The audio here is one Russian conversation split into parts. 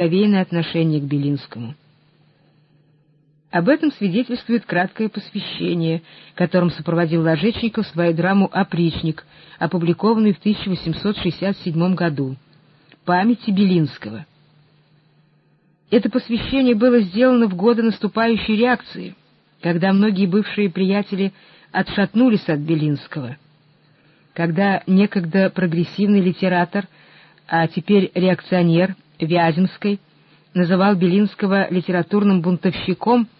благоговейное отношение к Белинскому. Об этом свидетельствует краткое посвящение, которым сопроводил Ложечников свою драму «Опричник», опубликованную в 1867 году, «Памяти Белинского». Это посвящение было сделано в годы наступающей реакции, когда многие бывшие приятели отшатнулись от Белинского, когда некогда прогрессивный литератор, а теперь реакционер Вяземской, называл Белинского литературным бунтовщиком –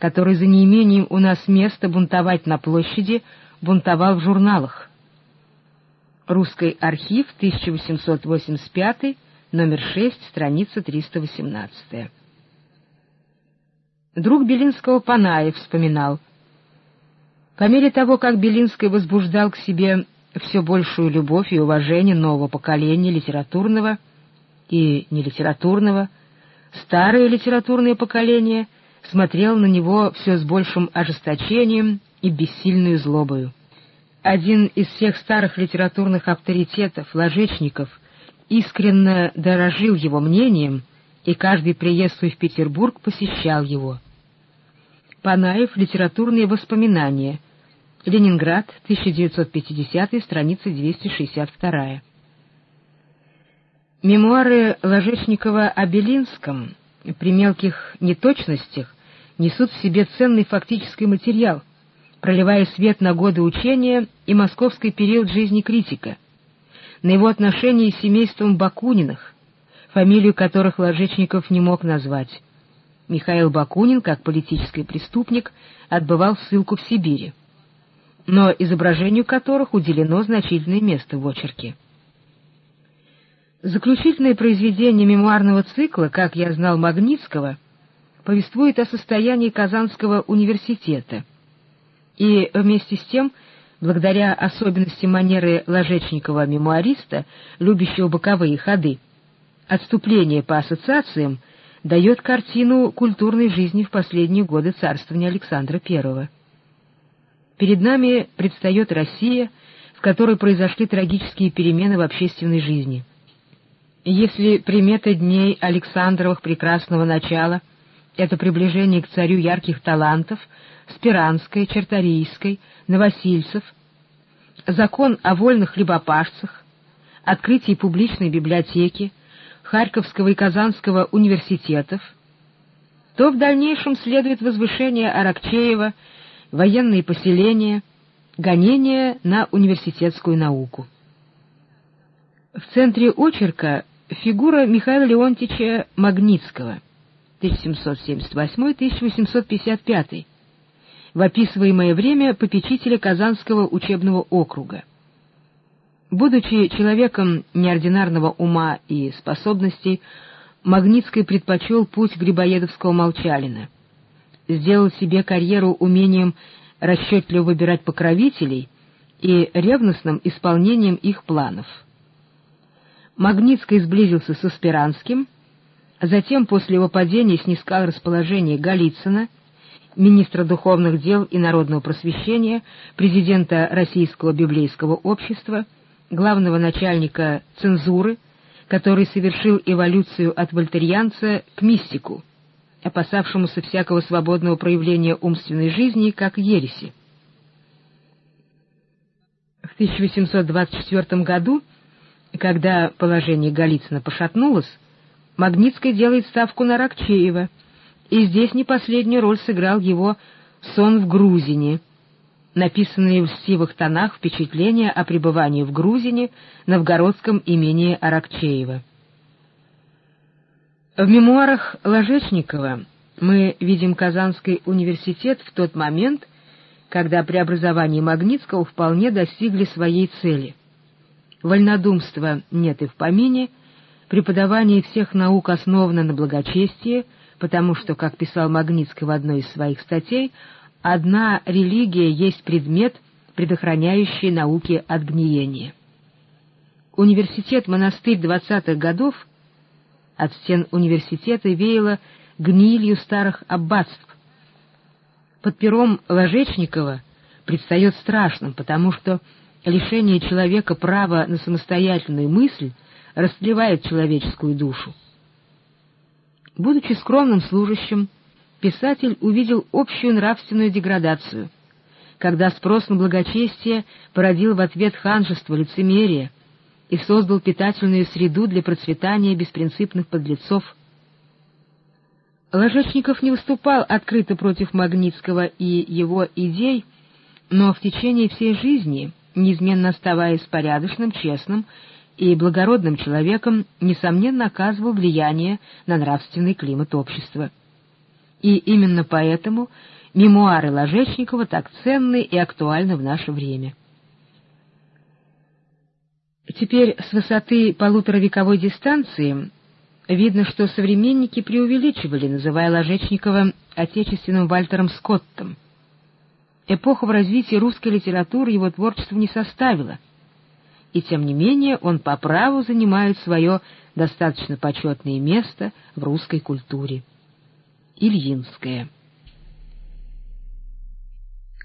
который за неимением у нас места бунтовать на площади бунтовал в журналах. Русский архив, 1885, номер 6, страница 318. Друг Белинского Панаев вспоминал. По мере того, как Белинский возбуждал к себе все большую любовь и уважение нового поколения литературного и нелитературного, старое литературное поколение — смотрел на него все с большим ожесточением и бессильной злобою. Один из всех старых литературных авторитетов, ложечников, искренне дорожил его мнением, и каждый приезд в Петербург посещал его. Панаев «Литературные воспоминания», Ленинград, 1950, страница 262. Мемуары Ложечникова о Белинском при мелких неточностях несут в себе ценный фактический материал, проливая свет на годы учения и московский период жизни критика, на его отношения с семейством Бакуниных, фамилию которых Ложечников не мог назвать. Михаил Бакунин, как политический преступник, отбывал ссылку в Сибири, но изображению которых уделено значительное место в очерке. Заключительное произведение мемуарного цикла «Как я знал Магнитского» повествует о состоянии Казанского университета. И вместе с тем, благодаря особенностям манеры Ложечникова-мемуариста, любящего боковые ходы, отступление по ассоциациям дает картину культурной жизни в последние годы царствования Александра I. Перед нами предстает Россия, в которой произошли трагические перемены в общественной жизни – если примета дней Александровых прекрасного начала — это приближение к царю ярких талантов, Спиранской, Черторийской, Новосильцев, закон о вольных хлебопашцах, открытие публичной библиотеки, Харьковского и Казанского университетов, то в дальнейшем следует возвышение Аракчеева, военные поселения, гонение на университетскую науку. В центре очерка Фигура Михаила Леонтьевича Магнитского, 1778-1855, в описываемое время попечителя Казанского учебного округа. Будучи человеком неординарного ума и способностей, Магнитский предпочел путь Грибоедовского молчалина. Сделал себе карьеру умением расчетливо выбирать покровителей и ревностным исполнением их планов. Магнитский сблизился со Спиранским, а затем после его падения снискал расположение Голицына, министра духовных дел и народного просвещения, президента Российского библейского общества, главного начальника цензуры, который совершил эволюцию от вольтерьянца к мистику, опасавшемуся всякого свободного проявления умственной жизни, как ереси. В 1824 году когда положение Голицына пошатнулось, Магнитский делает ставку на Рокчеева, и здесь не последнюю роль сыграл его «Сон в Грузине», написанные в льстивых тонах впечатления о пребывании в Грузине, новгородском имении Аракчеева. В мемуарах Ложечникова мы видим Казанский университет в тот момент, когда преобразование Магнитского вполне достигли своей цели вольнодумства нет и в помине, преподавание всех наук основано на благочестии, потому что, как писал Магнитский в одной из своих статей, одна религия есть предмет, предохраняющий науки от гниения. Университет-монастырь двадцатых годов от стен университета веяло гнилью старых аббатств. Под пером Ложечникова предстает страшным, потому что лишение человека права на самостоятельную мысль растлевает человеческую душу. Будучи скромным служащим, писатель увидел общую нравственную деградацию, когда спрос на благочестие породил в ответ ханжество, лицемерие и создал питательную среду для процветания беспринципных подлецов. Ложечников не выступал открыто против Магнитского и его идей, но в течение всей жизни, неизменно оставаясь порядочным, честным и благородным человеком, несомненно оказывал влияние на нравственный климат общества. И именно поэтому мемуары Ложечникова так ценны и актуальны в наше время. Теперь с высоты полуторавековой дистанции видно, что современники преувеличивали, называя Ложечникова отечественным Вальтером Скоттом. Эпоха в развитии русской литературы его творчеству не составила, и тем не менее он по праву занимает свое достаточно почетное место в русской культуре. Ильинская.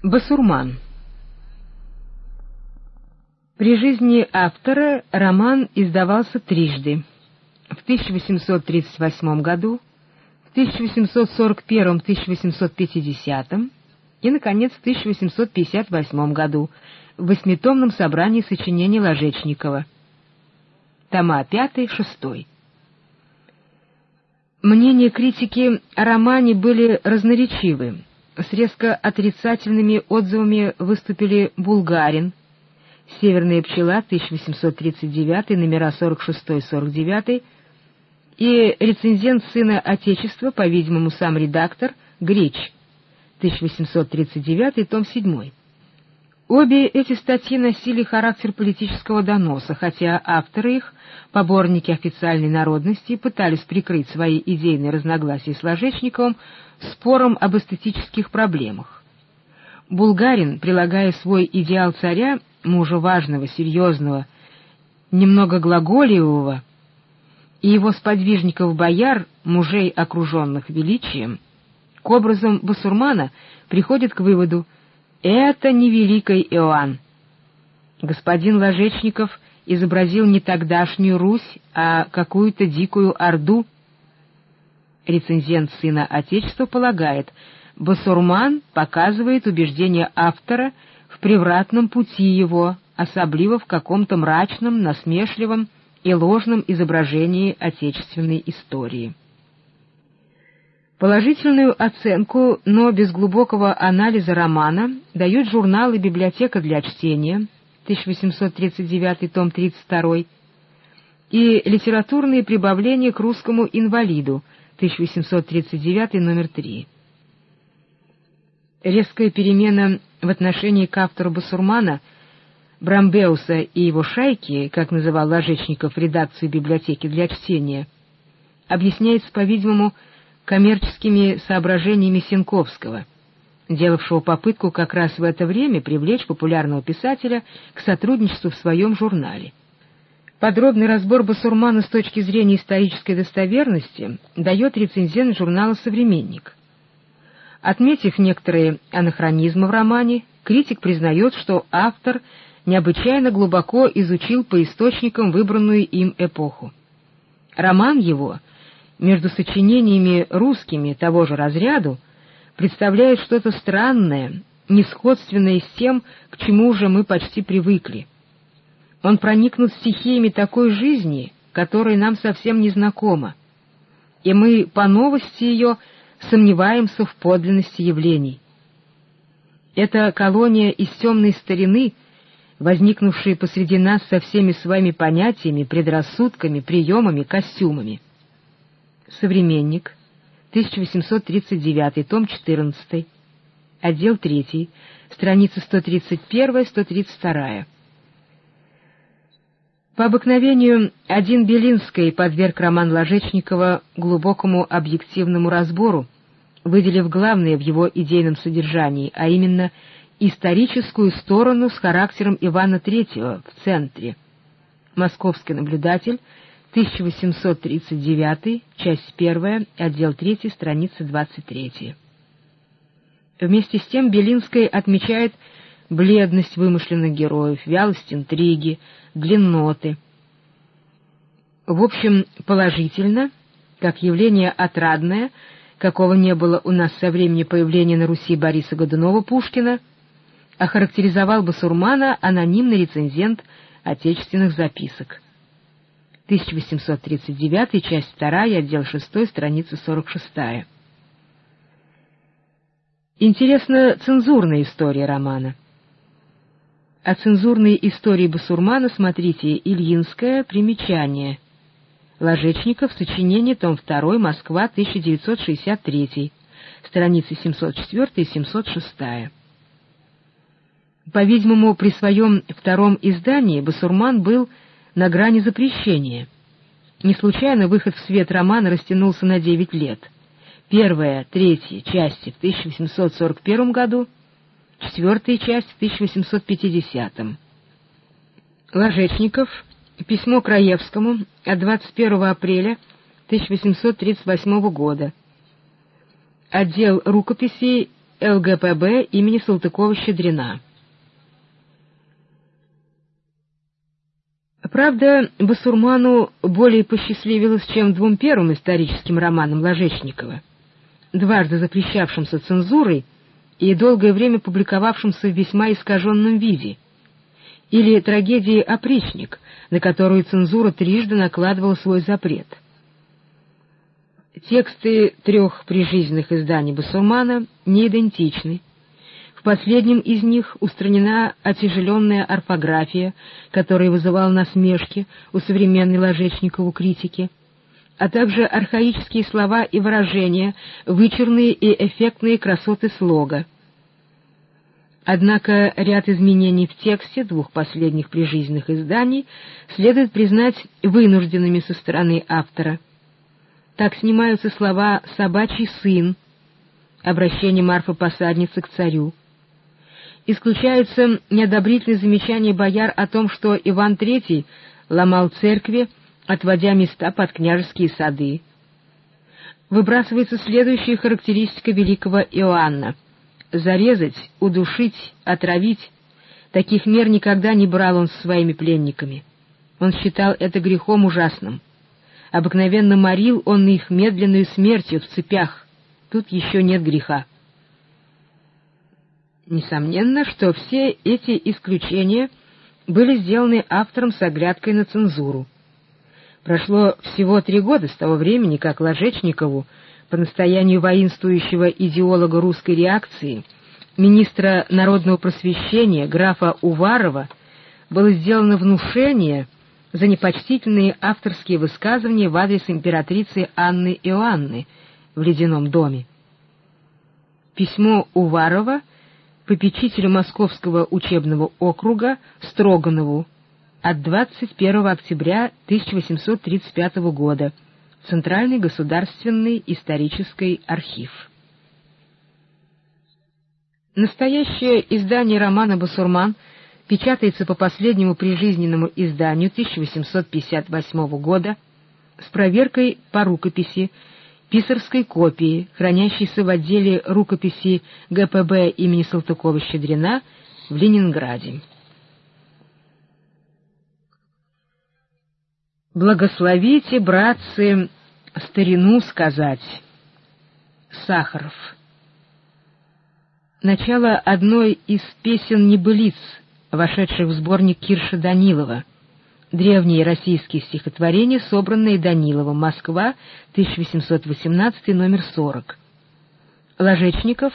Басурман. При жизни автора роман издавался трижды. В 1838 году, в 1841-1850 и, наконец, в 1858 году в восьмитомном собрании сочинений Ложечникова. Тома 5-6. Мнения критики о романе были разноречивы. С резко отрицательными отзывами выступили Булгарин, «Северная пчела», 1839, номера 46-49, и рецензент «Сына Отечества», по-видимому, сам редактор, Греч, 1839, том 7. Обе эти статьи носили характер политического доноса, хотя авторы их, поборники официальной народности, пытались прикрыть свои идейные разногласия с Ложечниковым спором об эстетических проблемах. Булгарин, прилагая свой идеал царя, мужа важного, серьезного, немного глаголевого, и его сподвижников-бояр, мужей, окруженных величием, к образам басурмана приходит к выводу «это не великий Иоанн». Господин Ложечников изобразил не тогдашнюю Русь, а какую-то дикую Орду. Рецензент Сына Отечества полагает, басурман показывает убеждение автора в превратном пути его, особливо в каком-то мрачном, насмешливом и ложном изображении отечественной истории. Положительную оценку, но без глубокого анализа романа дают журналы «Библиотека для чтения» 1839, том 32, и «Литературные прибавления к русскому инвалиду» 1839, номер 3. Резкая перемена в отношении к автору Басурмана, Брамбеуса и его шайки, как называл Ложечников редакцию библиотеки для чтения, объясняется, по-видимому, коммерческими соображениями Сенковского, делавшего попытку как раз в это время привлечь популярного писателя к сотрудничеству в своем журнале. Подробный разбор Басурмана с точки зрения исторической достоверности дает рецензент журнала «Современник». Отметив некоторые анахронизмы в романе, критик признает, что автор необычайно глубоко изучил по источникам выбранную им эпоху. Роман его — между сочинениями русскими того же разряду представляет что-то странное, несходственное с тем, к чему уже мы почти привыкли. Он проникнут стихиями такой жизни, которая нам совсем не знакома, и мы по новости ее сомневаемся в подлинности явлений. Эта колония из темной старины, возникнувшая посреди нас со всеми своими понятиями, предрассудками, приемами, костюмами — Современник, 1839, том 14, отдел 3, страница 131-132. По обыкновению один Белинский подверг роман Ложечникова глубокому объективному разбору, выделив главное в его идейном содержании, а именно историческую сторону с характером Ивана III в центре. Московский наблюдатель — 1839, часть 1, отдел 3, страница 23. Вместе с тем Белинская отмечает бледность вымышленных героев, вялость интриги, длинноты. В общем, положительно, как явление отрадное, какого не было у нас со времени появления на Руси Бориса Годунова-Пушкина, охарактеризовал Басурмана анонимный рецензент отечественных записок. 1839, часть 2, отдел 6, страница 46. Интересна цензурная история романа. О цензурной истории Басурмана смотрите Ильинское примечание. Ложечников, сочинение, том 2, Москва, 1963, страницы 704 и 706. По-видимому, при своем втором издании Басурман был на грани запрещения. Не случайно выход в свет романа растянулся на 9 лет. Первая, третья части в 1841 году, четвертая часть в 1850. Ложечников, письмо Краевскому от 21 апреля 1838 года. Отдел рукописей ЛГПБ имени Салтыкова-Щедрина. Правда, Басурману более посчастливилось, чем двум первым историческим романам Ложечникова, дважды запрещавшимся цензурой и долгое время публиковавшимся в весьма искаженном виде, или трагедии «Опричник», на которую цензура трижды накладывала свой запрет. Тексты трех прижизненных изданий Басурмана не идентичны, последнем из них устранена отяжеленная орфография, которая вызывала насмешки у современной Ложечникову критики, а также архаические слова и выражения, вычурные и эффектные красоты слога. Однако ряд изменений в тексте двух последних прижизненных изданий следует признать вынужденными со стороны автора. Так снимаются слова «собачий сын», обращение Марфы-посадницы к царю, исключаются неодобрительные замечания бояр о том, что Иван III ломал церкви, отводя места под княжеские сады. Выбрасывается следующая характеристика великого Иоанна — зарезать, удушить, отравить. Таких мер никогда не брал он с своими пленниками. Он считал это грехом ужасным. Обыкновенно морил он их медленную смертью в цепях. Тут еще нет греха. Несомненно, что все эти исключения были сделаны автором с оглядкой на цензуру. Прошло всего три года с того времени, как Ложечникову, по настоянию воинствующего идеолога русской реакции, министра народного просвещения графа Уварова, было сделано внушение за непочтительные авторские высказывания в адрес императрицы Анны Иоанны в Ледяном доме. Письмо Уварова — попечителю Московского учебного округа Строганову от 21 октября 1835 года. Центральный государственный исторический архив. Настоящее издание романа «Басурман» печатается по последнему прижизненному изданию 1858 года с проверкой по рукописи писарской копии, хранящейся в отделе рукописи ГПБ имени Салтыкова-Щедрина в Ленинграде. Благословите, братцы, старину сказать. Сахаров. Начало одной из песен небылиц, вошедших в сборник Кирша Данилова — Древние российские стихотворения, собранные Даниловым. Москва, 1818, номер 40. Ложечников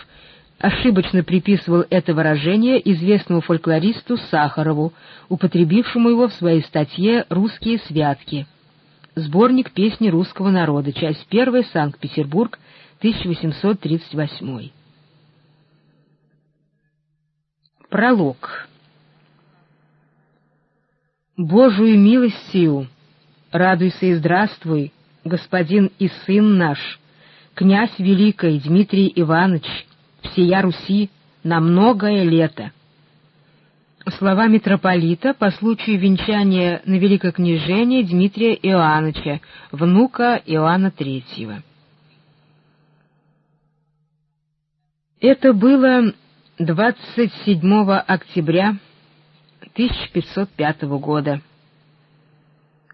ошибочно приписывал это выражение известному фольклористу Сахарову, употребившему его в своей статье «Русские святки». Сборник песни русского народа, часть 1, Санкт-Петербург, 1838. Пролог. Божию милостью, радуйся и здравствуй, господин и сын наш, князь великий Дмитрий Иванович, всея Руси, на многое лето. Слова митрополита по случаю венчания на великокняжение Дмитрия Иоанновича, внука Иоанна Третьего. Это было 27 октября 1505 года.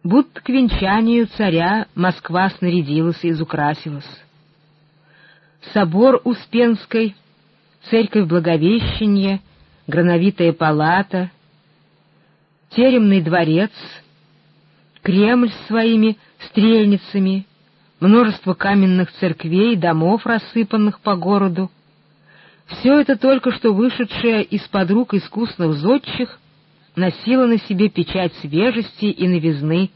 будто к венчанию царя Москва снарядилась и изукрасилась. Собор Успенской, церковь Благовещения, Грановитая палата, Теремный дворец, Кремль с своими стрельницами, множество каменных церквей, домов, рассыпанных по городу. Все это только что вышедшее из-под рук искусных зодчих носило на себе печать свежести и новизны,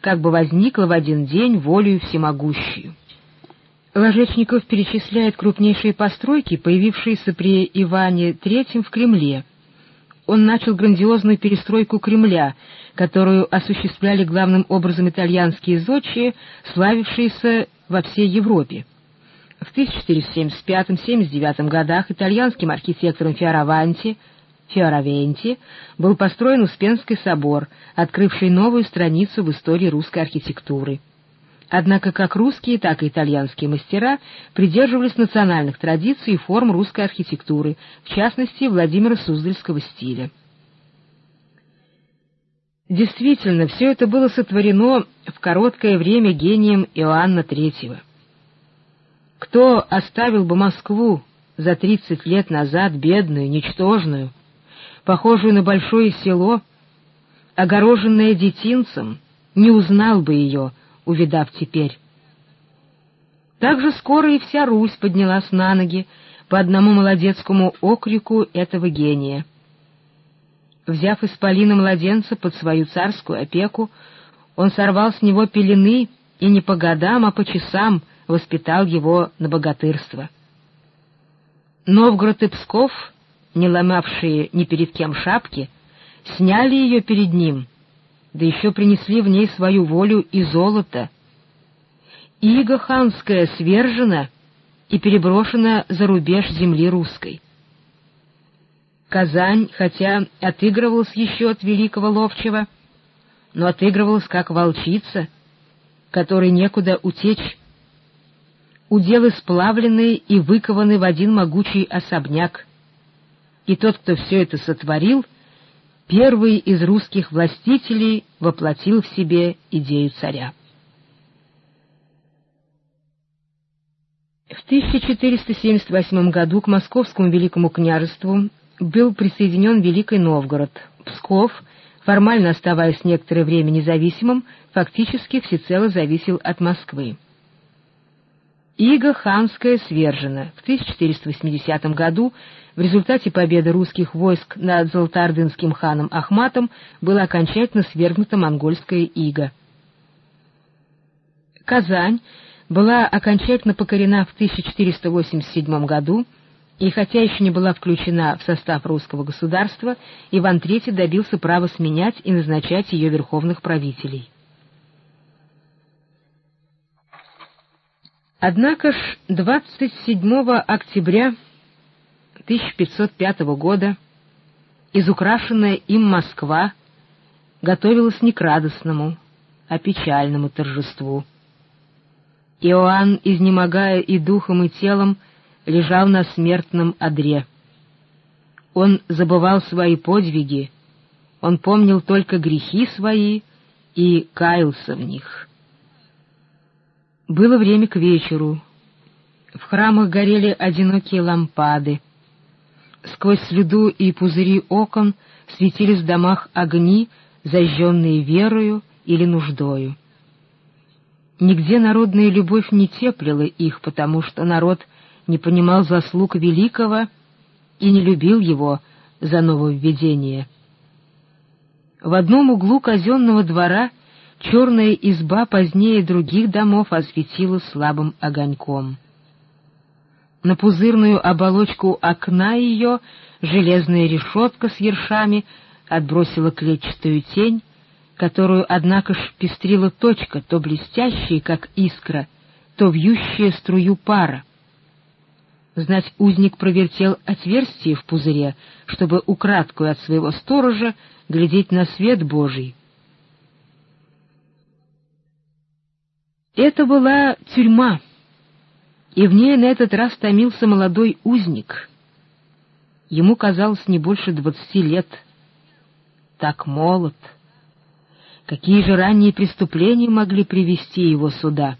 как бы возникло в один день волею всемогущую. Ложечников перечисляет крупнейшие постройки, появившиеся при Иване III в Кремле. Он начал грандиозную перестройку Кремля, которую осуществляли главным образом итальянские зодчие, славившиеся во всей Европе. В 1475-79 годах итальянским архитектором Фиораванти Фиоравенти был построен Успенский собор, открывший новую страницу в истории русской архитектуры. Однако как русские, так и итальянские мастера придерживались национальных традиций и форм русской архитектуры, в частности, Владимира Суздальского стиля. Действительно, все это было сотворено в короткое время гением Иоанна III. Кто оставил бы Москву за тридцать лет назад бедную, ничтожную, похожую на большое село, огороженное детинцем, не узнал бы ее, увидав теперь. Так же скоро и вся Русь поднялась на ноги по одному молодецкому окрику этого гения. Взяв исполина младенца под свою царскую опеку, он сорвал с него пелены и не по годам, а по часам воспитал его на богатырство. Новгород и Псков, не ломавшие ни перед кем шапки, сняли ее перед ним, да еще принесли в ней свою волю и золото. Иго ханская свержена и переброшена за рубеж земли русской. Казань, хотя отыгрывалась еще от великого ловчего, но отыгрывалась как волчица, которой некуда утечь. Уделы сплавлены и выкованы в один могучий особняк. И тот, кто все это сотворил, первый из русских властителей воплотил в себе идею царя. В 1478 году к Московскому великому княжеству был присоединен Великий Новгород. Псков, формально оставаясь некоторое время независимым, фактически всецело зависел от Москвы. Иго Ханская свержена. В 1480 году в результате победы русских войск над золотоордынским ханом Ахматом было окончательно свергнуто монгольское иго. Казань была окончательно покорена в 1487 году, и хотя еще не была включена в состав русского государства, Иван III добился права сменять и назначать ее верховных правителей. Однако ж 27 октября 1505 года изукрашенная им Москва готовилась не к радостному, а печальному торжеству. Иоанн, изнемогая и духом, и телом, лежал на смертном одре. Он забывал свои подвиги, он помнил только грехи свои и каялся в них. Было время к вечеру. В храмах горели одинокие лампады. Сквозь слюду и пузыри окон светились в домах огни, зажженные верою или нуждою. Нигде народная любовь не теплила их, потому что народ не понимал заслуг великого и не любил его за нововведение. В одном углу казенного двора черная изба позднее других домов осветила слабым огоньком. На пузырную оболочку окна ее железная решетка с ершами отбросила клетчатую тень, которую, однако ж, пестрила точка, то блестящая, как искра, то вьющая струю пара. Знать, узник провертел отверстие в пузыре, чтобы украдкую от своего сторожа глядеть на свет Божий. Это была тюрьма, и в ней на этот раз томился молодой узник. Ему казалось не больше двадцати лет. Так молод. Какие же ранние преступления могли привести его сюда?